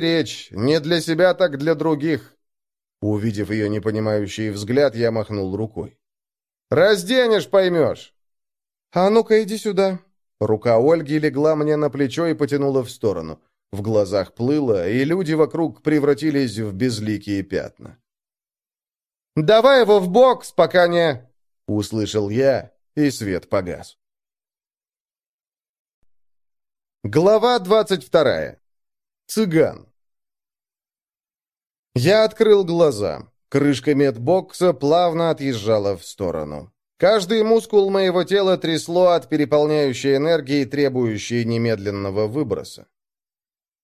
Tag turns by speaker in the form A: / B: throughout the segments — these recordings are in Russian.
A: речь. Не для себя, так для других». Увидев ее непонимающий взгляд, я махнул рукой. «Разденешь, поймешь!» «А ну-ка, иди сюда!» Рука Ольги легла мне на плечо и потянула в сторону. В глазах плыло, и люди вокруг превратились в безликие пятна. «Давай его в бокс, пока не...» — услышал я, и свет погас. Глава двадцать вторая. Цыган. Я открыл глаза. Крышка медбокса плавно отъезжала в сторону. Каждый мускул моего тела трясло от переполняющей энергии, требующей немедленного выброса.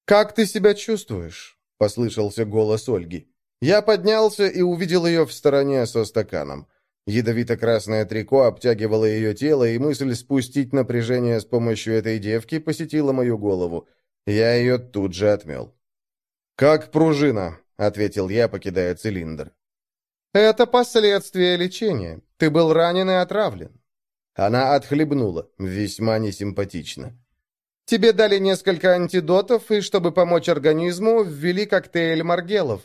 A: «Как ты себя чувствуешь?» — послышался голос Ольги. Я поднялся и увидел ее в стороне со стаканом. Ядовито-красное трико обтягивало ее тело, и мысль спустить напряжение с помощью этой девки посетила мою голову. Я ее тут же отмел. «Как пружина», — ответил я, покидая цилиндр. «Это последствия лечения. Ты был ранен и отравлен». Она отхлебнула, весьма несимпатично. «Тебе дали несколько антидотов, и чтобы помочь организму, ввели коктейль Маргелов.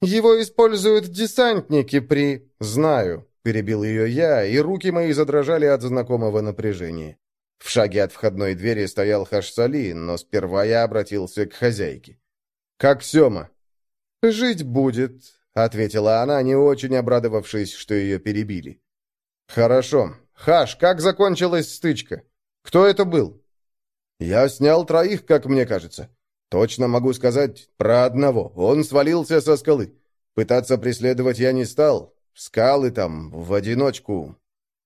A: Его используют десантники при...» «Знаю», — перебил ее я, и руки мои задрожали от знакомого напряжения. В шаге от входной двери стоял Хашсали, но сперва я обратился к хозяйке. «Как Сема?» «Жить будет», — ответила она, не очень обрадовавшись, что ее перебили. «Хорошо. Хаш, как закончилась стычка? Кто это был?» «Я снял троих, как мне кажется. Точно могу сказать про одного. Он свалился со скалы. Пытаться преследовать я не стал. Скалы там, в одиночку».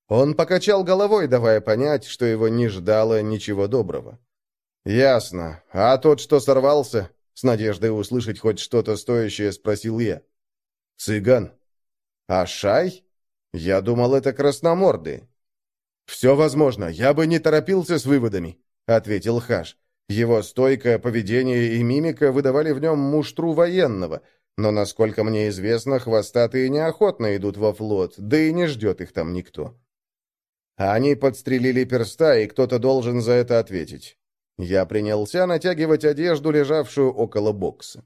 A: Он покачал головой, давая понять, что его не ждало ничего доброго. «Ясно. А тот, что сорвался?» С надеждой услышать хоть что-то стоящее, спросил я. «Цыган». «А Шай?» «Я думал, это красноморды». «Все возможно. Я бы не торопился с выводами», — ответил Хаш. Его стойкое поведение и мимика выдавали в нем муштру военного, но, насколько мне известно, хвостатые неохотно идут во флот, да и не ждет их там никто. Они подстрелили перста, и кто-то должен за это ответить. Я принялся натягивать одежду, лежавшую около бокса.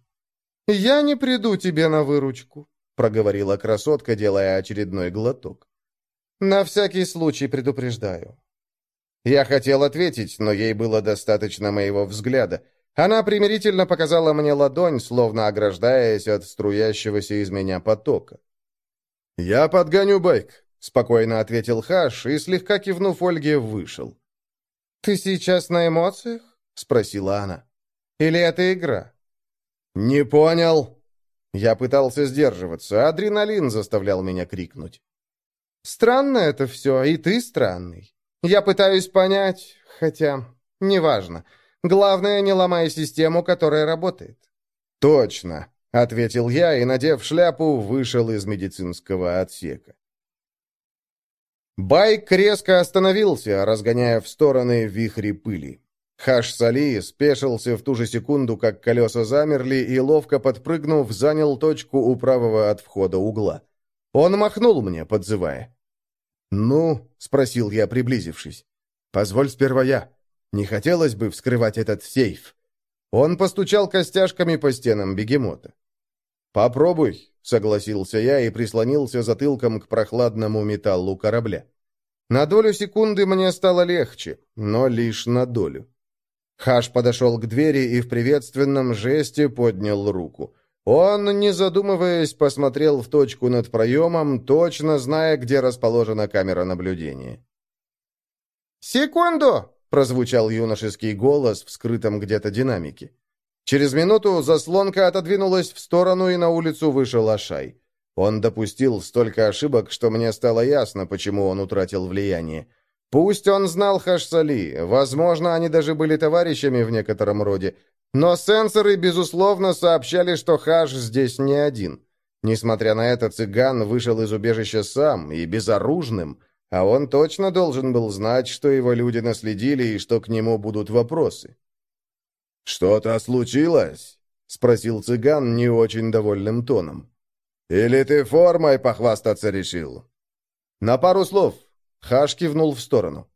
A: «Я не приду тебе на выручку», — проговорила красотка, делая очередной глоток. «На всякий случай предупреждаю». Я хотел ответить, но ей было достаточно моего взгляда. Она примирительно показала мне ладонь, словно ограждаясь от струящегося из меня потока. «Я подгоню байк», — спокойно ответил Хаш и, слегка кивнув Ольге, вышел. «Ты сейчас на эмоциях?» — спросила она. «Или это игра?» «Не понял». Я пытался сдерживаться, адреналин заставлял меня крикнуть. «Странно это все, и ты странный. Я пытаюсь понять, хотя неважно. Главное, не ломай систему, которая работает». «Точно», — ответил я и, надев шляпу, вышел из медицинского отсека. Байк резко остановился, разгоняя в стороны вихри пыли. Хаш-Сали спешился в ту же секунду, как колеса замерли, и, ловко подпрыгнув, занял точку у правого от входа угла. Он махнул мне, подзывая. «Ну?» — спросил я, приблизившись. «Позволь сперва я. Не хотелось бы вскрывать этот сейф». Он постучал костяшками по стенам бегемота. «Попробуй», — согласился я и прислонился затылком к прохладному металлу корабля. На долю секунды мне стало легче, но лишь на долю. Хаш подошел к двери и в приветственном жесте поднял руку. Он, не задумываясь, посмотрел в точку над проемом, точно зная, где расположена камера наблюдения. «Секунду!» — прозвучал юношеский голос в скрытом где-то динамике. Через минуту заслонка отодвинулась в сторону, и на улицу вышел Ашай. Он допустил столько ошибок, что мне стало ясно, почему он утратил влияние. Пусть он знал Хашсали, возможно, они даже были товарищами в некотором роде, но сенсоры, безусловно, сообщали, что Хаш здесь не один. Несмотря на это, цыган вышел из убежища сам и безоружным, а он точно должен был знать, что его люди наследили и что к нему будут вопросы. «Что-то случилось?» — спросил цыган не очень довольным тоном. «Или ты формой похвастаться решил?» «На пару слов», Хаш кивнул в сторону.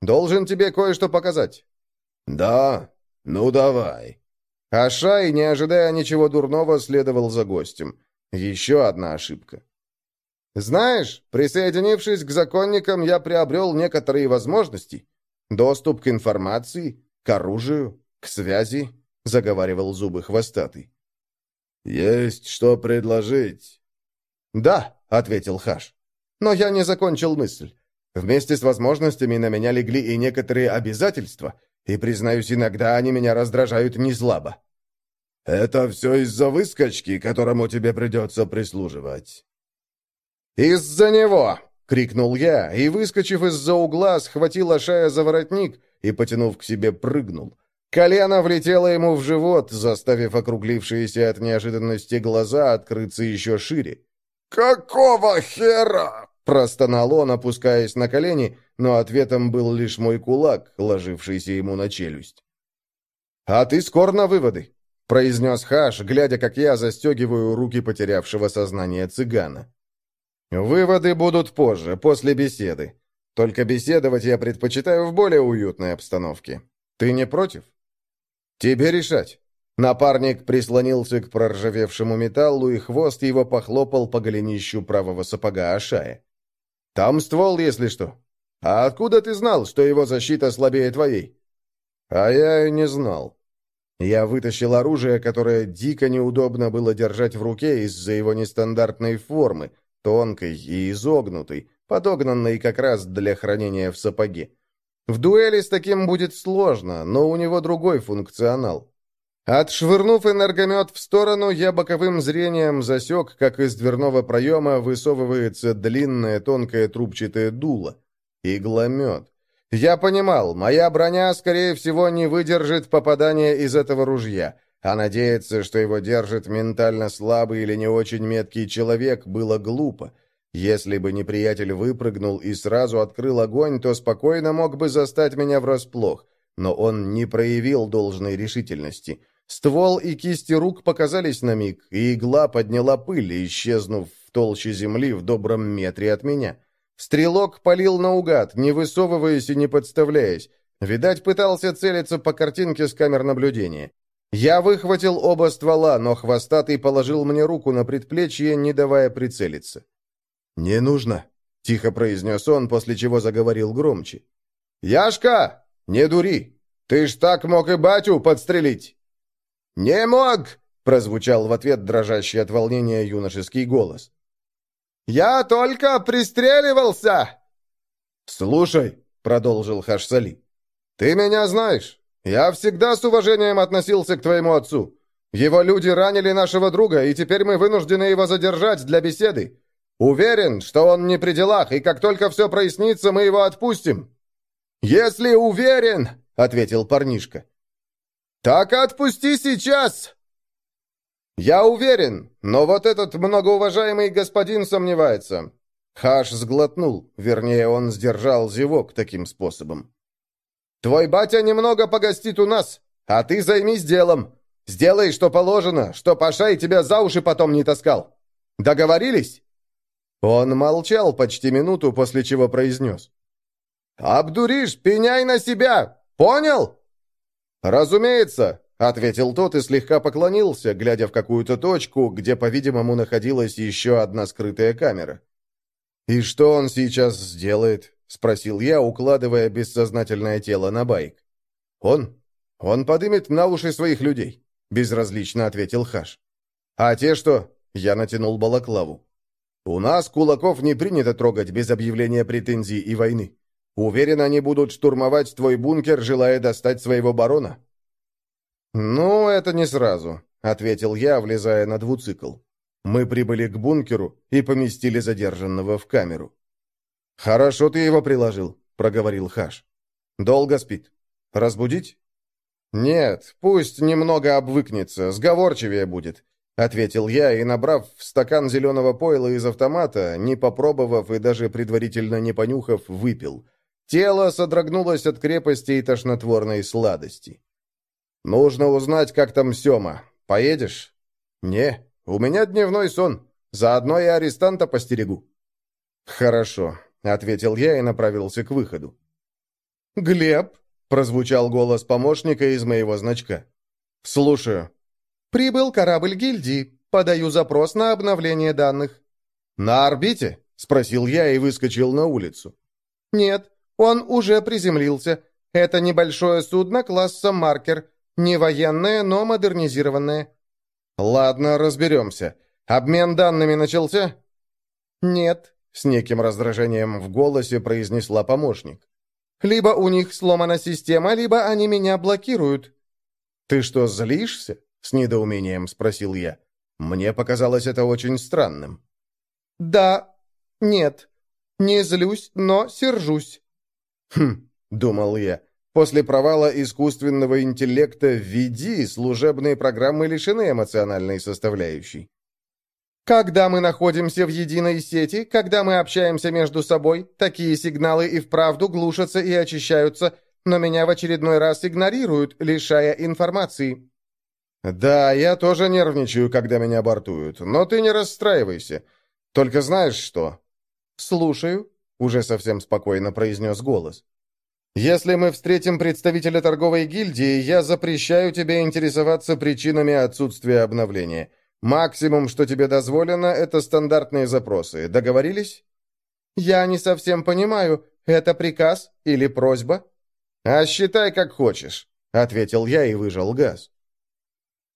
A: «Должен тебе кое-что показать». «Да? Ну, давай». А Шай, не ожидая ничего дурного, следовал за гостем. Еще одна ошибка. Знаешь, присоединившись к законникам, я приобрел некоторые возможности. Доступ к информации, к оружию, к связи, заговаривал зубы хвостатый. Есть что предложить. Да, ответил Хаш. Но я не закончил мысль. Вместе с возможностями на меня легли и некоторые обязательства, и, признаюсь, иногда они меня раздражают не слабо. «Это все из-за выскочки, которому тебе придется прислуживать». «Из-за него!» — крикнул я, и, выскочив из-за угла, схватил Ашая за воротник и, потянув к себе, прыгнул. Колено влетело ему в живот, заставив округлившиеся от неожиданности глаза открыться еще шире. «Какого хера?» — простонал он, опускаясь на колени, но ответом был лишь мой кулак, ложившийся ему на челюсть. «А ты скор на выводы», — произнес Хаш, глядя, как я застегиваю руки потерявшего сознание цыгана. Выводы будут позже, после беседы. Только беседовать я предпочитаю в более уютной обстановке. Ты не против? Тебе решать. Напарник прислонился к проржавевшему металлу, и хвост его похлопал по голенищу правого сапога Ашая. «Там ствол, если что. А откуда ты знал, что его защита слабее твоей?» «А я и не знал». Я вытащил оружие, которое дико неудобно было держать в руке из-за его нестандартной формы, тонкой и изогнутой, подогнанной как раз для хранения в сапоге. В дуэли с таким будет сложно, но у него другой функционал. Отшвырнув энергомет в сторону, я боковым зрением засек, как из дверного проема высовывается длинное тонкое трубчатое дуло. Игломет. Я понимал, моя броня, скорее всего, не выдержит попадания из этого ружья, а надеяться, что его держит ментально слабый или не очень меткий человек, было глупо. Если бы неприятель выпрыгнул и сразу открыл огонь, то спокойно мог бы застать меня врасплох. Но он не проявил должной решительности. Ствол и кисти рук показались на миг, и игла подняла пыль, исчезнув в толще земли в добром метре от меня. Стрелок палил наугад, не высовываясь и не подставляясь. Видать, пытался целиться по картинке с камер наблюдения. Я выхватил оба ствола, но хвостатый положил мне руку на предплечье, не давая прицелиться. «Не нужно», — тихо произнес он, после чего заговорил громче. «Яшка, не дури! Ты ж так мог и батю подстрелить!» «Не мог!» — прозвучал в ответ дрожащий от волнения юношеский голос. «Я только пристреливался!» «Слушай», — продолжил Хашсали, — «ты меня знаешь. «Я всегда с уважением относился к твоему отцу. Его люди ранили нашего друга, и теперь мы вынуждены его задержать для беседы. Уверен, что он не при делах, и как только все прояснится, мы его отпустим». «Если уверен», — ответил парнишка. «Так отпусти сейчас!» «Я уверен, но вот этот многоуважаемый господин сомневается». Хаш сглотнул, вернее, он сдержал зевок таким способом. Твой батя немного погостит у нас, а ты займись делом. Сделай, что положено, что Пашай тебя за уши потом не таскал. Договорились?» Он молчал почти минуту, после чего произнес. «Обдуришь, пеняй на себя! Понял?» «Разумеется», — ответил тот и слегка поклонился, глядя в какую-то точку, где, по-видимому, находилась еще одна скрытая камера. «И что он сейчас сделает?» — спросил я, укладывая бессознательное тело на байк. «Он? Он подымет на уши своих людей», — безразлично ответил Хаш. «А те что?» — я натянул балаклаву. «У нас кулаков не принято трогать без объявления претензий и войны. Уверен, они будут штурмовать твой бункер, желая достать своего барона». «Ну, это не сразу», — ответил я, влезая на двуцикл. Мы прибыли к бункеру и поместили задержанного в камеру. «Хорошо ты его приложил», — проговорил Хаш. «Долго спит? Разбудить?» «Нет, пусть немного обвыкнется, сговорчивее будет», — ответил я и, набрав стакан зеленого пойла из автомата, не попробовав и даже предварительно не понюхав, выпил. Тело содрогнулось от крепости и тошнотворной сладости. «Нужно узнать, как там Сема. Поедешь?» «Не, у меня дневной сон. Заодно и арестанта постерегу». «Хорошо. — ответил я и направился к выходу. «Глеб?» — прозвучал голос помощника из моего значка. «Слушаю».
B: «Прибыл корабль гильдии. Подаю запрос на обновление данных».
A: «На орбите?» — спросил я и выскочил на улицу.
B: «Нет, он уже приземлился. Это небольшое судно класса «Маркер». Не военное, но модернизированное».
A: «Ладно, разберемся. Обмен данными начался?»
B: «Нет», — с неким раздражением в голосе произнесла помощник. «Либо у них сломана система, либо они меня блокируют».
A: «Ты что, злишься?» — с недоумением спросил я. Мне показалось это очень странным.
B: «Да, нет, не злюсь, но сержусь».
A: «Хм», — думал я, — «после провала искусственного интеллекта введи служебные программы лишены эмоциональной составляющей».
B: Когда мы находимся в единой сети, когда мы общаемся между собой, такие сигналы и вправду глушатся и очищаются, но меня в очередной раз игнорируют, лишая информации.
A: «Да, я тоже нервничаю, когда меня бортуют, но ты не расстраивайся. Только знаешь что?»
B: «Слушаю», — уже совсем спокойно произнес голос.
A: «Если мы встретим представителя торговой гильдии, я запрещаю тебе интересоваться причинами отсутствия обновления. Максимум, что тебе дозволено, это стандартные запросы. Договорились?»
B: «Я не совсем понимаю, это приказ или просьба?»
A: «А считай, как хочешь», — ответил я и выжал газ.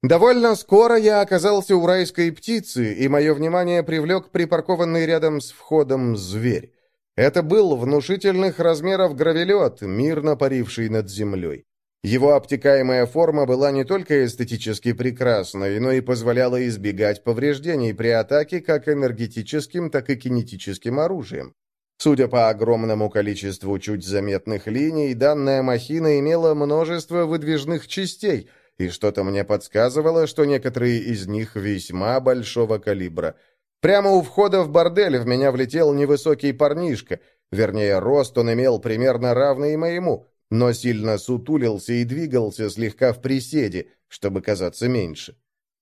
B: Довольно скоро я оказался у райской птицы, и мое внимание привлек припаркованный рядом с входом зверь. Это был внушительных размеров гравелет, мирно паривший над землей. Его обтекаемая форма была не только эстетически прекрасной, но и позволяла избегать повреждений при атаке как энергетическим, так и кинетическим оружием. Судя по огромному количеству чуть заметных линий, данная махина имела множество выдвижных частей – и что-то мне подсказывало, что некоторые из них весьма большого калибра. Прямо у входа в бордель в меня влетел невысокий парнишка, вернее, рост он имел примерно равный моему, но сильно сутулился и двигался слегка в приседе, чтобы казаться меньше.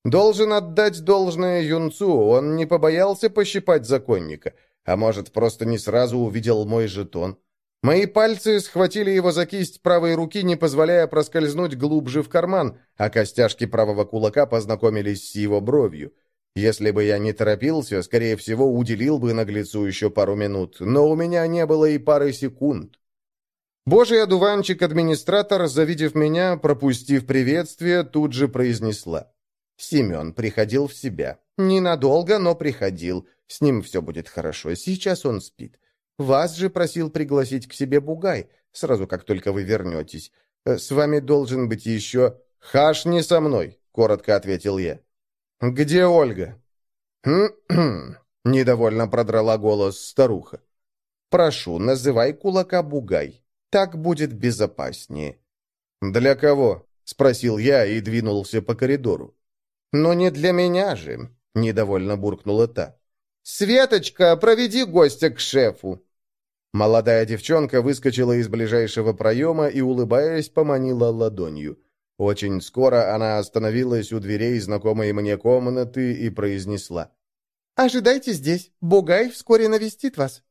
B: Должен отдать должное юнцу, он не побоялся пощипать законника, а может, просто не сразу увидел мой жетон. Мои пальцы схватили его за кисть правой руки, не позволяя проскользнуть глубже в карман, а костяшки правого кулака познакомились с его бровью. Если бы я не торопился, скорее всего, уделил бы наглецу еще пару минут, но у меня не было и пары секунд. Божий одуванчик-администратор, завидев меня, пропустив приветствие, тут же произнесла. Семен приходил в себя. Ненадолго, но приходил. С ним все будет хорошо. Сейчас он спит. Вас же просил пригласить к себе Бугай, сразу как только вы вернетесь. Э, с вами должен быть еще...» «Хаш не со мной», — коротко ответил я. «Где Ольга?» «Хм-хм», — недовольно продрала голос старуха. «Прошу, называй кулака Бугай. Так будет безопаснее». «Для кого?» — спросил я и двинулся по коридору. «Но не для меня же», — недовольно буркнула та. «Светочка, проведи гостя к шефу». Молодая девчонка выскочила из ближайшего проема и, улыбаясь, поманила ладонью. Очень скоро она остановилась у дверей знакомой мне комнаты и произнесла. «Ожидайте здесь. Бугай вскоре навестит вас».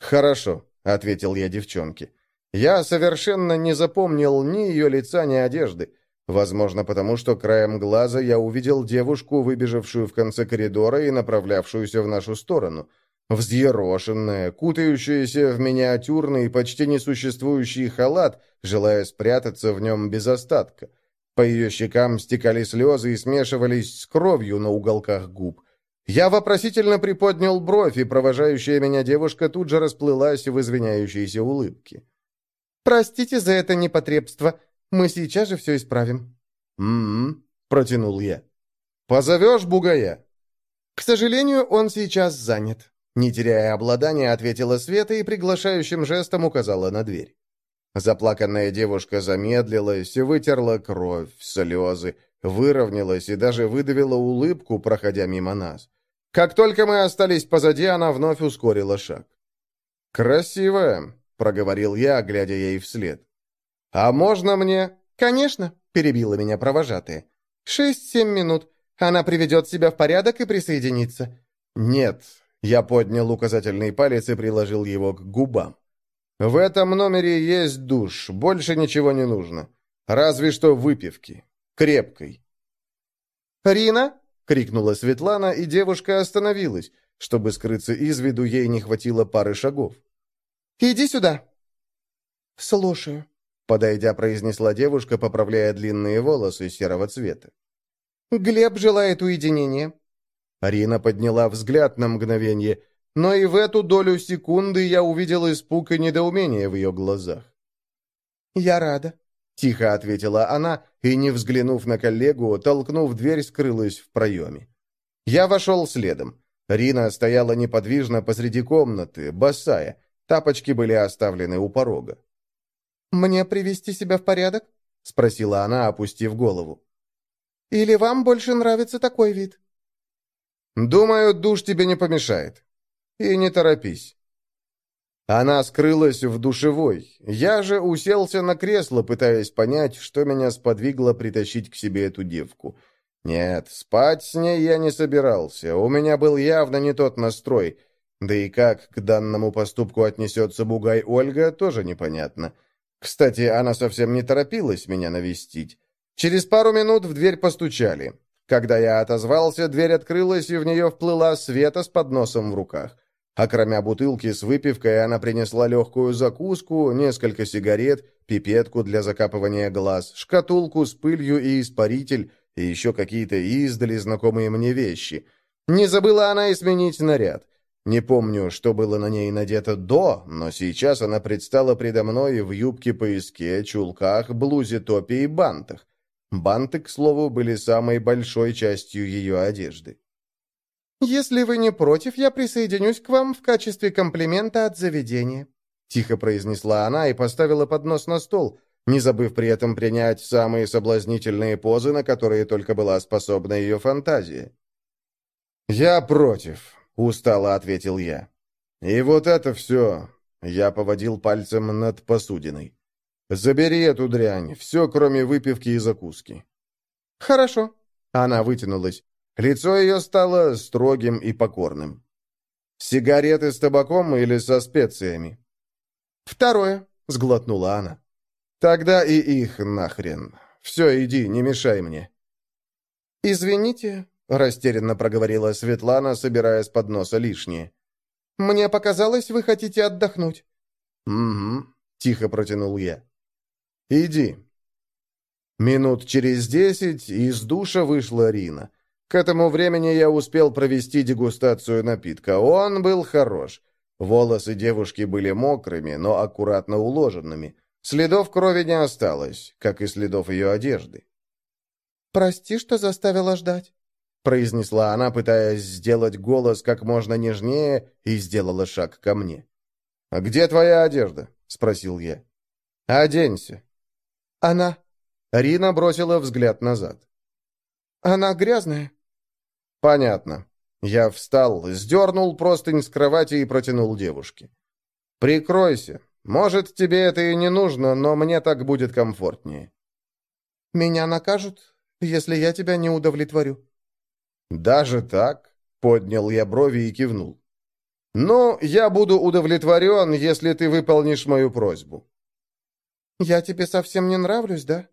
B: «Хорошо», — ответил я девчонке. «Я совершенно не запомнил ни ее лица, ни одежды. Возможно, потому что краем глаза я увидел девушку, выбежавшую в конце коридора и направлявшуюся в нашу сторону. Взъерошенная, кутающаяся в миниатюрный, почти несуществующий халат, желая спрятаться в нем без остатка. По ее щекам стекали слезы и смешивались с кровью на уголках губ. Я вопросительно приподнял бровь, и провожающая меня девушка тут же расплылась в извиняющейся улыбке. «Простите за это непотребство. Мы сейчас же все исправим». «М-м-м», протянул я. «Позовешь бугая?» «К сожалению, он сейчас занят». Не теряя обладания, ответила Света и приглашающим жестом указала на дверь. Заплаканная девушка замедлилась, вытерла кровь, слезы, выровнялась и даже выдавила улыбку, проходя мимо нас. Как только мы остались позади, она вновь ускорила шаг. «Красивая», — проговорил я, глядя ей вслед. «А можно мне?» «Конечно», — перебила меня провожатая. «Шесть-семь минут. Она приведет себя в порядок и присоединится». «Нет, я поднял указательный палец и приложил его к губам. «В этом номере есть душ, больше ничего не нужно. Разве что выпивки. Крепкой». «Рина!» — крикнула Светлана, и девушка остановилась. Чтобы скрыться из виду, ей не хватило пары шагов. «Иди сюда!» «Слушаю», — подойдя, произнесла девушка, поправляя длинные волосы серого цвета. «Глеб желает уединения». Арина подняла взгляд на мгновение, но и в эту долю секунды я увидел испуг и недоумение в ее глазах. «Я рада», — тихо ответила она, и, не взглянув на коллегу, толкнув дверь, скрылась в проеме. Я вошел следом. Рина стояла неподвижно посреди комнаты, босая. Тапочки были оставлены у порога. «Мне привести себя в порядок?» — спросила она, опустив голову. «Или вам больше нравится такой вид?» «Думаю, душ тебе не помешает. И не торопись». Она скрылась в душевой. Я же уселся на кресло, пытаясь понять, что меня сподвигло притащить к себе эту девку — нет, спать с ней я не собирался. У меня был явно не тот настрой. Да и как к данному поступку отнесется Бугай Ольга, тоже непонятно. Кстати, она совсем не торопилась меня навестить. Через пару минут в дверь постучали. Когда я отозвался, дверь открылась, и в нее вплыла Света с подносом в руках. А кроме бутылки с выпивкой, она принесла легкую закуску, несколько сигарет, пипетку для закапывания глаз, шкатулку с пылью и испаритель, и еще какие-то издали знакомые мне вещи. Не забыла она и сменить наряд. Не помню, что было на ней надето до, но сейчас она предстала предо мной в юбке-пояске, чулках, блузе, топе и бантах. Банты, к слову, были самой большой частью ее одежды. «Если вы не против, я присоединюсь к вам в качестве комплимента от заведения», тихо произнесла она и поставила поднос на стол, не забыв при этом принять самые соблазнительные позы, на которые только была способна ее фантазия. «Я против», — устало ответил я. «И вот это все...» — я поводил пальцем над посудиной. «Забери эту дрянь, все, кроме выпивки и закуски». «Хорошо». Она вытянулась. Лицо ее стало строгим и покорным. «Сигареты с табаком или со специями?» «Второе», — сглотнула она. «Тогда и их нахрен. Все, иди, не мешай мне». «Извините», — растерянно проговорила Светлана, собирая с подноса лишнее. «Мне показалось, вы хотите отдохнуть». «Угу», — тихо протянул я. «Иди». Минут через десять из душа вышла Рина. К этому времени я успел провести дегустацию напитка. Он был хорош. Волосы девушки были мокрыми, но аккуратно уложенными. Следов крови не осталось, как и следов ее одежды. «Прости, что заставила ждать», — произнесла она, пытаясь сделать голос как можно нежнее, и сделала шаг ко мне. «А где твоя одежда?» — спросил я. «Оденься». «Она...» — Рина бросила взгляд назад. «Она грязная». «Понятно». Я встал, сдернул простынь с кровати и протянул девушке. «Прикройся, может, тебе это и не нужно, но мне так будет комфортнее». «Меня накажут, если я тебя не удовлетворю». «Даже так?» — поднял я брови и кивнул. «Ну, я буду удовлетворен, если ты выполнишь мою просьбу». «Я тебе совсем не нравлюсь, да?»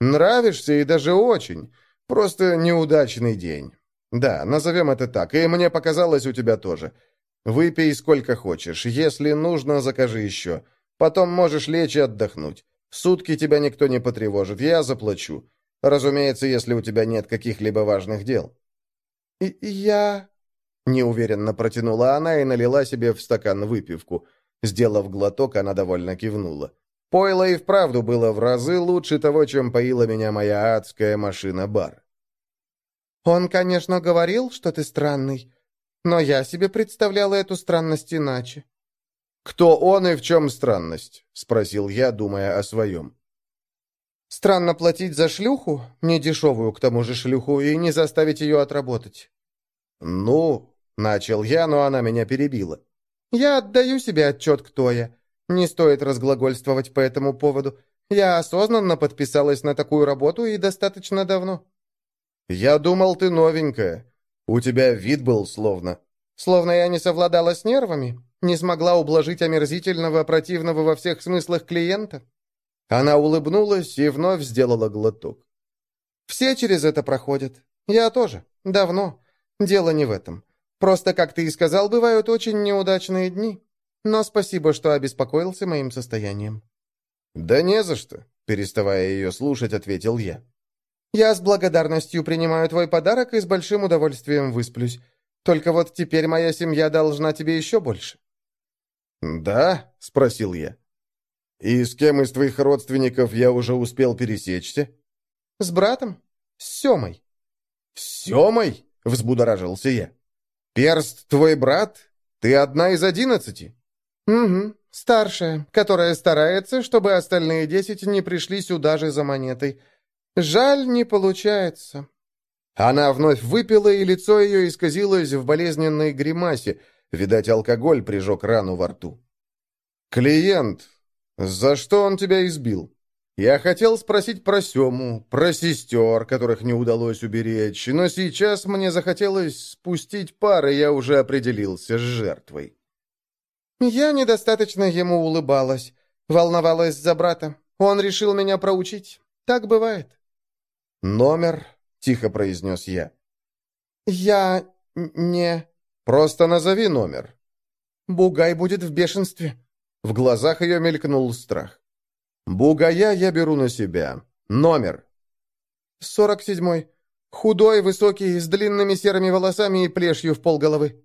B: «Нравишься и даже очень. Просто неудачный день. Да, назовем это так, и мне показалось у тебя тоже. Выпей сколько хочешь. Если нужно, закажи еще. Потом можешь лечь и отдохнуть. Сутки тебя никто не потревожит. Я заплачу. Разумеется, если у тебя нет каких-либо важных дел». И «Я...» Неуверенно протянула она и налила себе в стакан выпивку. Сделав глоток, она довольно кивнула. Пойло и вправду было в разы лучше того, чем поила меня моя адская машина-бар. «Он, конечно, говорил, что ты странный, но я себе представляла эту странность иначе. «Кто он и в чем странность?» — спросил я, думая о своем. «Странно платить за шлюху, не дешевую к тому же шлюху, и не заставить ее отработать». «Ну...» — начал я, но она меня перебила. «Я отдаю себе отчет, кто я. Не стоит разглагольствовать по этому поводу. Я осознанно подписалась на такую работу и достаточно давно». «Я думал, ты новенькая. У тебя вид был словно... Словно я не совладала с нервами, не смогла ублажить омерзительного, противного во всех смыслах клиента. Она улыбнулась и вновь сделала глоток. Все через это проходят. «Я тоже. Давно. Дело не в этом. Просто, как ты и сказал, бывают очень неудачные дни. Но спасибо, что обеспокоился моим состоянием».
A: «Да не за что», — переставая ее слушать, ответил я.
B: «Я с благодарностью принимаю твой подарок и с большим удовольствием высплюсь. Только вот теперь моя семья должна тебе еще больше».
A: «Да?» — спросил я. «И с кем из твоих родственников я уже успел пересечься?»
B: «С братом. С Семой».
A: «С Семой?» — взбудоражился я. «Перст твой брат? Ты одна из одиннадцати?»
B: «Угу, старшая, которая старается, чтобы остальные десять не пришли сюда же за монетой. Жаль, не получается».
A: Она вновь выпила, и лицо ее исказилось в болезненной гримасе. Видать, алкоголь прижег рану во рту. «Клиент, за что он тебя избил?» Я хотел спросить про Сему, про сестер, которых не удалось уберечь, но сейчас мне захотелось спустить пар, и я уже определился с жертвой.
B: Я недостаточно ему улыбалась, волновалась за брата. Он решил меня проучить. Так бывает.
A: «Номер?» — тихо произнес я.
B: «Я не...»
A: «Просто назови номер».
B: «Бугай будет в бешенстве».
A: В глазах ее мелькнул страх. «Бугая я беру на себя. Номер».
B: «Сорок седьмой. Худой, высокий, с длинными серыми волосами и плешью в полголовы».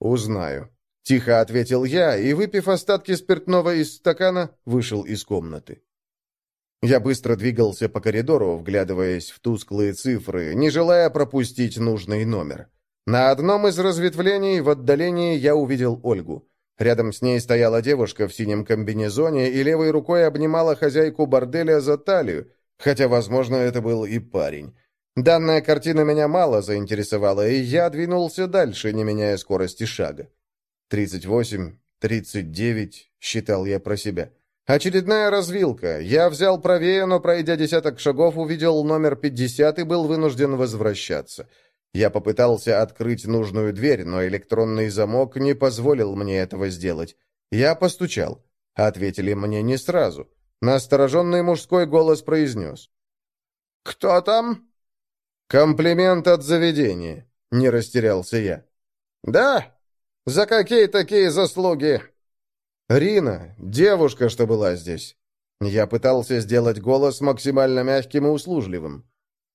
A: «Узнаю». Тихо ответил я и, выпив остатки спиртного из стакана, вышел из комнаты. Я быстро двигался по коридору, вглядываясь в тусклые цифры, не желая пропустить нужный номер. На одном из разветвлений в отдалении я увидел Ольгу. Рядом с ней стояла девушка в синем комбинезоне и левой рукой обнимала хозяйку борделя за талию, хотя, возможно, это был и парень. Данная картина меня мало заинтересовала, и я двинулся дальше, не меняя скорости шага. «Тридцать восемь, тридцать девять», — считал я про себя. «Очередная развилка. Я взял правее, но, пройдя десяток шагов, увидел номер пятьдесят и был вынужден возвращаться». Я попытался открыть нужную дверь, но электронный замок не позволил мне этого сделать. Я постучал. Ответили мне не сразу. Настороженный мужской голос произнес.
B: «Кто там?»
A: «Комплимент от заведения», — не растерялся я.
B: «Да? За какие такие заслуги?»
A: «Рина, девушка, что была здесь». Я пытался сделать голос максимально мягким и услужливым.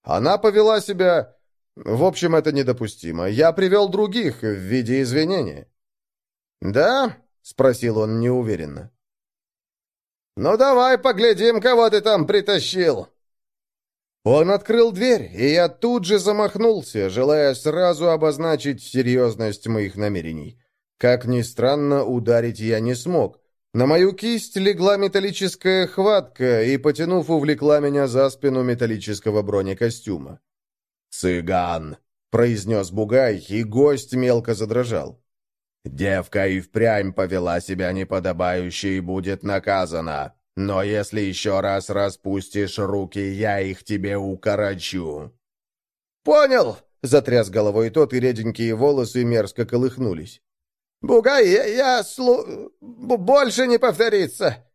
A: Она повела себя в общем, это недопустимо. Я привел других в виде извинения».
B: «Да?» — спросил он неуверенно. «Ну давай поглядим, кого ты там притащил!»
A: Он открыл дверь, и я тут же замахнулся, желая сразу обозначить серьезность моих намерений. Как ни странно, ударить я не смог. На мою кисть легла металлическая хватка и, потянув, увлекла меня за спину металлического бронекостюма.
C: «Цыган!» — произнес Бугай, и гость мелко задрожал. «Девка и впрямь повела себя неподобающе и будет наказана. Но если еще раз распустишь руки, я их тебе укорочу».
A: «Понял!» — затряс головой тот, и реденькие волосы мерзко колыхнулись. «Бугай, я, я слу... больше не повторится!»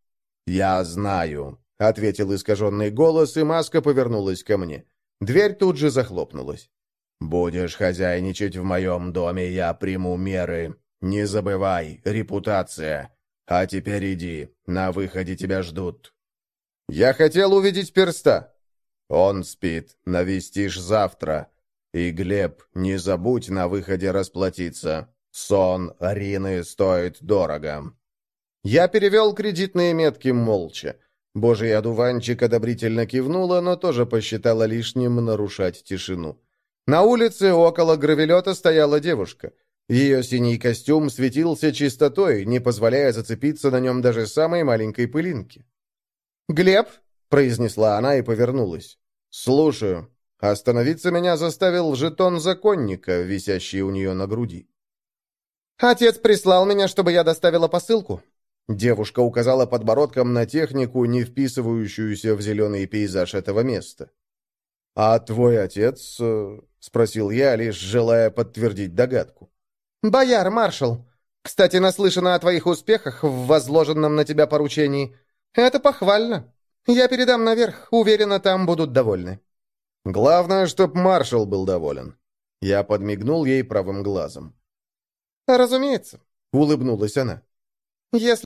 C: «Я знаю», —
A: ответил искаженный голос, и маска повернулась ко мне. Дверь тут же захлопнулась.
C: «Будешь хозяйничать в моем доме, я приму меры. Не забывай, репутация. А теперь иди, на выходе тебя ждут».
A: «Я хотел увидеть перста».
C: «Он спит, навестишь завтра. И, Глеб, не забудь на выходе расплатиться. Сон Арины стоит дорого».
A: Я перевел кредитные метки молча. Божий одуванчик одобрительно кивнула, но тоже посчитала лишним нарушать тишину. На улице около гравелета стояла девушка. Ее синий костюм светился чистотой, не позволяя зацепиться на нем даже самой маленькой пылинки. «Глеб?» — произнесла она и повернулась. «Слушаю. Остановиться меня заставил жетон законника, висящий у нее на груди». «Отец прислал меня, чтобы я доставила посылку. Девушка указала подбородком на технику, не вписывающуюся в зеленый пейзаж этого места. «А твой отец?» э, — спросил я, лишь желая подтвердить догадку. «Бояр, маршал. Кстати, наслышана о твоих успехах в возложенном на тебя поручении. Это похвально. Я передам наверх, уверена, там будут довольны». Главное, чтоб маршал был доволен. Я подмигнул ей правым глазом.
B: «Разумеется», —
A: улыбнулась она.
B: «Если